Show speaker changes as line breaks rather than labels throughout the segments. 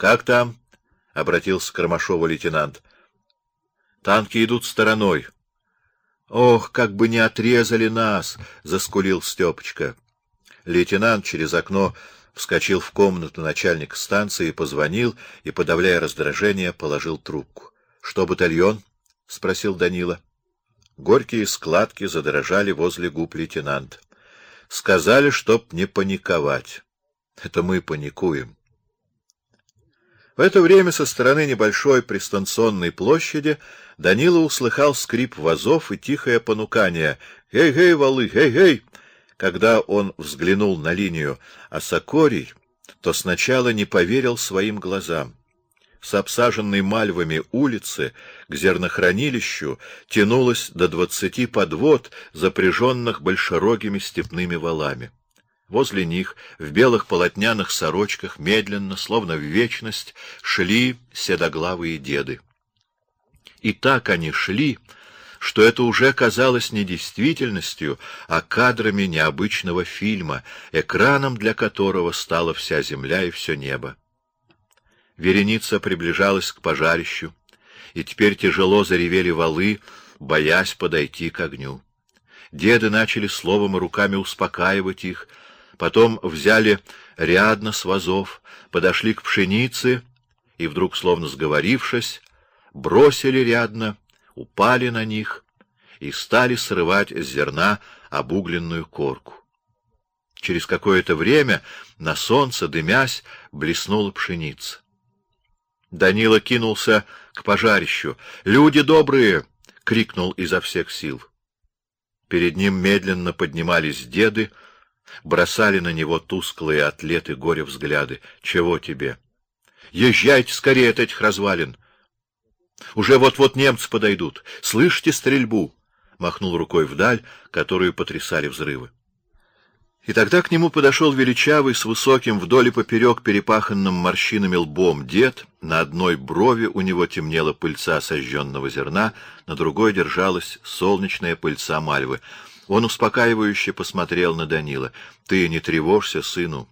Как там? — обратился к Ромашову лейтенант. — Танки идут стороной. — Ох, как бы не отрезали нас! — заскулил Степочка. Лейтенант через окно вскочил в комнату начальника станции, позвонил и, подавляя раздражение, положил трубку. — Что, батальон? — спросил Данила. Горькие складки задрожали возле губ лейтенанта. Сказали, чтоб не паниковать. Это мы паникуем. В это время со стороны небольшой пристанционной площади Данила услыхал скрип вазов и тихое понукание «Гей-гей, валы, гей-гей!» Когда он взглянул на линию Осокорий, то сначала не поверил своим глазам. С обсаженной мальвами улицы к зернохранилищу тянулось до двадцати подвод, запряженных большерогими степными валами. Возле них, в белых полотняных сорочках, медленно, словно в вечность, шли седоглавые деды. И так они шли, что это уже казалось не действительностью, а кадрами необычного фильма, экраном для которого стала вся земля и все небо. Вереница приближалась к пожарищу, и теперь тяжело заревели валы, боясь подойти к огню. Деды начали словом и руками успокаивать их, потом взяли рядно с вазов, подошли к пшенице и вдруг, словно сговорившись, бросили рядно упали на них и стали срывать с зерна обугленную корку. Через какое-то время на солнце, дымясь, блеснула пшеница. Данила кинулся к пожарищу. «Люди добрые!» — крикнул изо всех сил. Перед ним медленно поднимались деды, бросали на него тусклые атлеты горе взгляды. «Чего тебе?» «Езжайте скорее от этих развалин!» Уже вот-вот немцы подойдут. Слышите стрельбу? Махнул рукой вдаль, которую потрясали взрывы. И тогда к нему подошел величавый, с высоким вдоль и поперек перепаханным морщинами лбом дед. На одной брови у него темнела пыльца сожженного зерна, на другой держалась солнечная пыльца мальвы. Он успокаивающе посмотрел на Данила. — Ты не тревожься, сыну.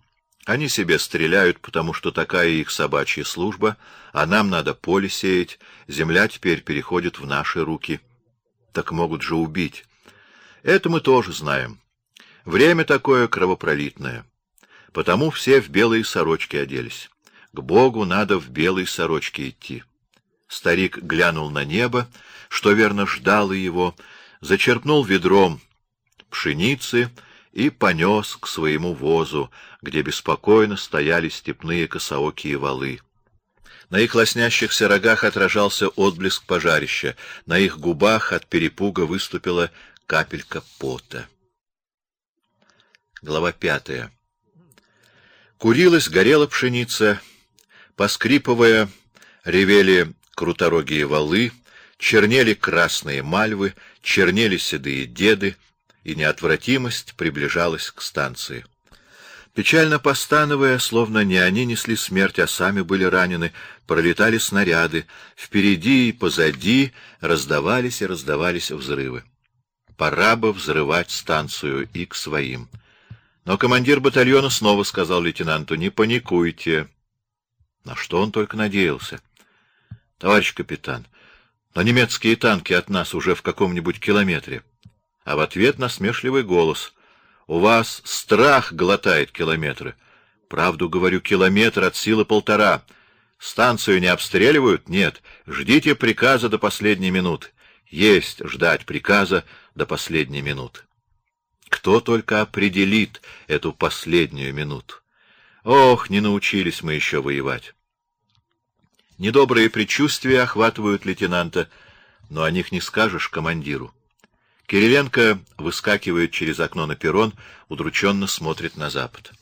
Они себе стреляют, потому что такая их собачья служба, а нам надо поле сеять, земля теперь переходит в наши руки. Так могут же убить. Это мы тоже знаем. Время такое кровопролитное. Потому все в белые сорочки оделись. К Богу надо в белой сорочке идти. Старик глянул на небо, что верно ждало его, зачерпнул ведром пшеницы и понес к своему возу, где беспокойно стояли степные косоокие валы. На их лоснящихся рогах отражался отблеск пожарища, на их губах от перепуга выступила капелька пота. Глава пятая. Курилась, горела пшеница, поскрипывая, ревели круторогие валы, чернели красные мальвы, чернели седые деды, и неотвратимость приближалась к станции. Печально постановая, словно не они несли смерть, а сами были ранены, пролетали снаряды, впереди и позади раздавались и раздавались взрывы. Пора бы взрывать станцию и к своим. Но командир батальона снова сказал лейтенанту, не паникуйте. На что он только надеялся. Товарищ капитан, но немецкие танки от нас уже в каком-нибудь километре а в ответ насмешливый голос. «У вас страх глотает километры». «Правду говорю, километр от силы полтора. Станцию не обстреливают? Нет. Ждите приказа до последней минуты. Есть ждать приказа до последней минуты». Кто только определит эту последнюю минуту? Ох, не научились мы еще воевать. Недобрые предчувствия охватывают лейтенанта, но о них не скажешь командиру. Кириленко выскакивает через окно на перрон, удрученно смотрит на запад.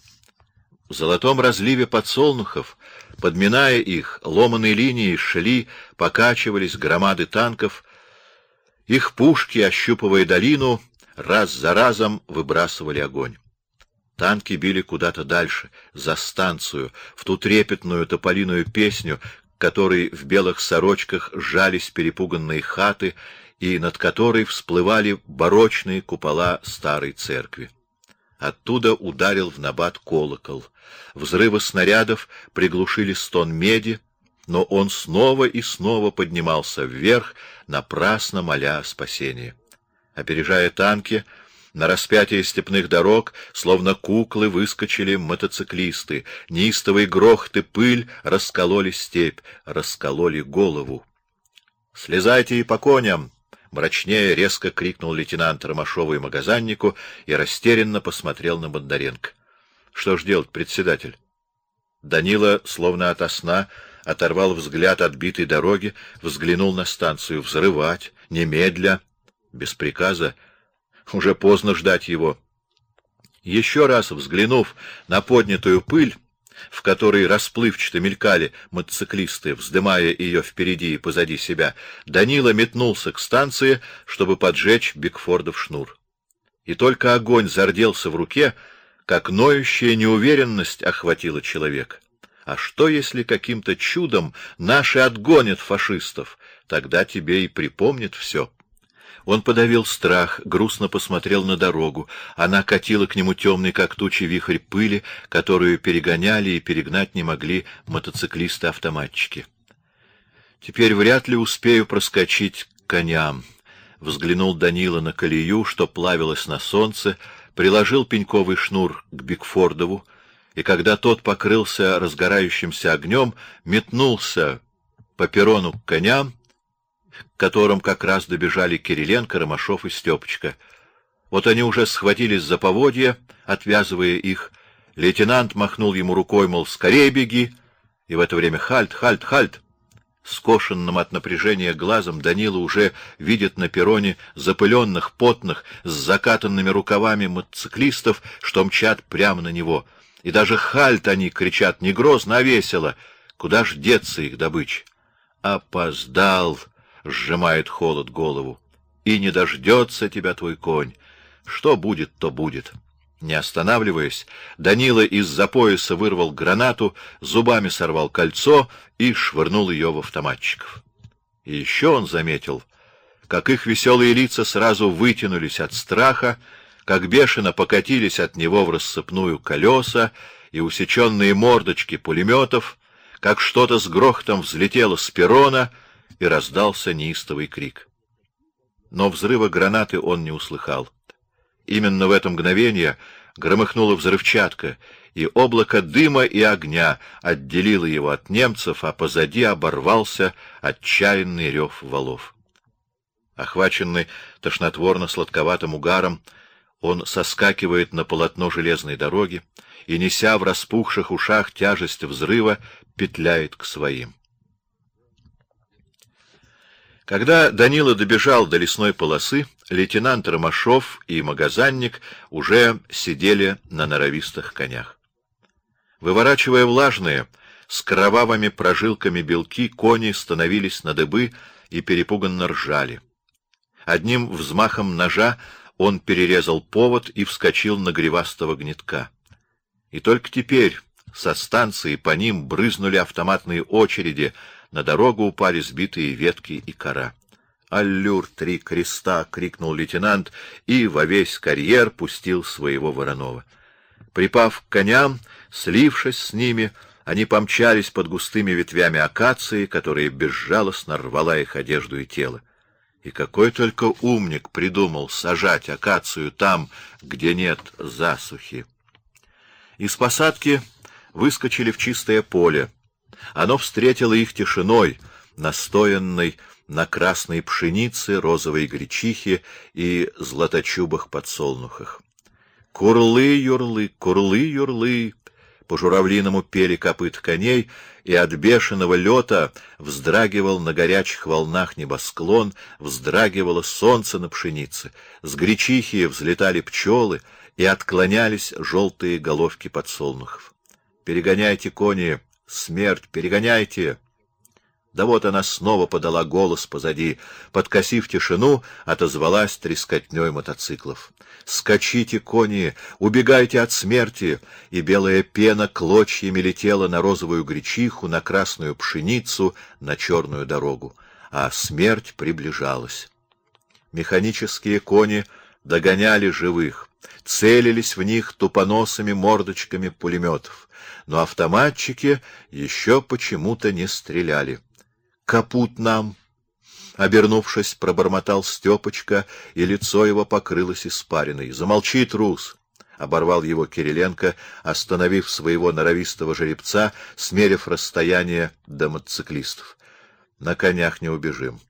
В золотом разливе подсолнухов, подминая их, ломаные линии шли, покачивались громады танков. Их пушки, ощупывая долину, раз за разом выбрасывали огонь. Танки били куда-то дальше, за станцию, в ту трепетную тополиную песню, которой в белых сорочках сжались перепуганные хаты и над которой всплывали барочные купола старой церкви. Оттуда ударил в набат колокол. Взрывы снарядов приглушили стон меди, но он снова и снова поднимался вверх, напрасно моля о спасении. Опережая танки, на распятие степных дорог, словно куклы, выскочили мотоциклисты. Неистовый грохот и пыль раскололи степь, раскололи голову. — Слезайте и по коням! — мрачнее резко крикнул лейтенант Ромашову и магазиннику и растерянно посмотрел на Бондаренко. — Что ж делать, председатель? Данила, словно ото сна, оторвал взгляд от битой дороги, взглянул на станцию. Взрывать, немедля, без приказа. Уже поздно ждать его. Еще раз взглянув на поднятую пыль, в которой расплывчато мелькали мотоциклисты, вздымая ее впереди и позади себя, Данила метнулся к станции, чтобы поджечь Бигфордов шнур. И только огонь зарделся в руке, как ноющая неуверенность охватила человека. А что, если каким-то чудом наши отгонят фашистов? Тогда тебе и припомнит все. Он подавил страх, грустно посмотрел на дорогу. Она катила к нему темный, как тучи, вихрь пыли, которую перегоняли и перегнать не могли мотоциклисты-автоматчики. Теперь вряд ли успею проскочить к коням. Взглянул Данила на колею, что плавилась на солнце, приложил пеньковый шнур к Бигфордову, и когда тот покрылся разгорающимся огнем, метнулся по перрону к коням, к которым как раз добежали Кириленко, Ромашов и Степочка. Вот они уже схватились за поводья, отвязывая их. Лейтенант махнул ему рукой, мол, скорее беги, и в это время хальт, хальт, хальт. Скошенным от напряжения глазом Данила уже видит на перроне запыленных, потных, с закатанными рукавами мотоциклистов, что мчат прямо на него — и даже хальт они кричат не грозно, а весело. Куда ж деться их добыча? Опоздал, сжимает холод голову. И не дождется тебя твой конь. Что будет, то будет. Не останавливаясь, Данила из-за пояса вырвал гранату, зубами сорвал кольцо и швырнул ее в автоматчиков. И еще он заметил, как их веселые лица сразу вытянулись от страха, как бешено покатились от него в рассыпную колеса и усеченные мордочки пулеметов, как что-то с грохотом взлетело с перрона и раздался неистовый крик. Но взрыва гранаты он не услыхал. Именно в это мгновение громыхнула взрывчатка, и облако дыма и огня отделило его от немцев, а позади оборвался отчаянный рев валов. Охваченный тошнотворно-сладковатым угаром, он соскакивает на полотно железной дороги и, неся в распухших ушах тяжесть взрыва, петляет к своим. Когда Данила добежал до лесной полосы, лейтенант Ромашов и магазинник уже сидели на норовистых конях. Выворачивая влажные, с кровавыми прожилками белки, кони становились на дыбы и перепуганно ржали. Одним взмахом ножа он перерезал повод и вскочил на гривастого гнетка. И только теперь со станции по ним брызнули автоматные очереди, на дорогу упали сбитые ветки и кора. «Аллюр, три креста!» — крикнул лейтенант и во весь карьер пустил своего Воронова. Припав к коням, слившись с ними, они помчались под густыми ветвями акации, которая безжалостно рвала их одежду и тело. И какой только умник придумал сажать акацию там, где нет засухи. Из посадки выскочили в чистое поле. Оно встретило их тишиной, настоянной на красной пшенице, розовой гречихе и златочубых подсолнухах. Курлы-юрлы, курлы-юрлы, по журавлиному пели копыт коней, и от бешеного лета вздрагивал на горячих волнах небосклон, вздрагивало солнце на пшенице, с гречихи взлетали пчелы, и отклонялись желтые головки подсолнухов. «Перегоняйте, кони! Смерть! Перегоняйте!» Да вот она снова подала голос позади, подкосив тишину, отозвалась трескотней мотоциклов. «Скачите, кони! Убегайте от смерти!» И белая пена клочьями летела на розовую гречиху, на красную пшеницу, на черную дорогу. А смерть приближалась. Механические кони догоняли живых, целились в них тупоносыми мордочками пулеметов, но автоматчики еще почему-то не стреляли. «Капут нам!» Обернувшись, пробормотал Степочка, и лицо его покрылось испариной. «Замолчи, трус!» — оборвал его Кириленко, остановив своего норовистого жеребца, смерив расстояние до мотоциклистов. «На конях не убежим.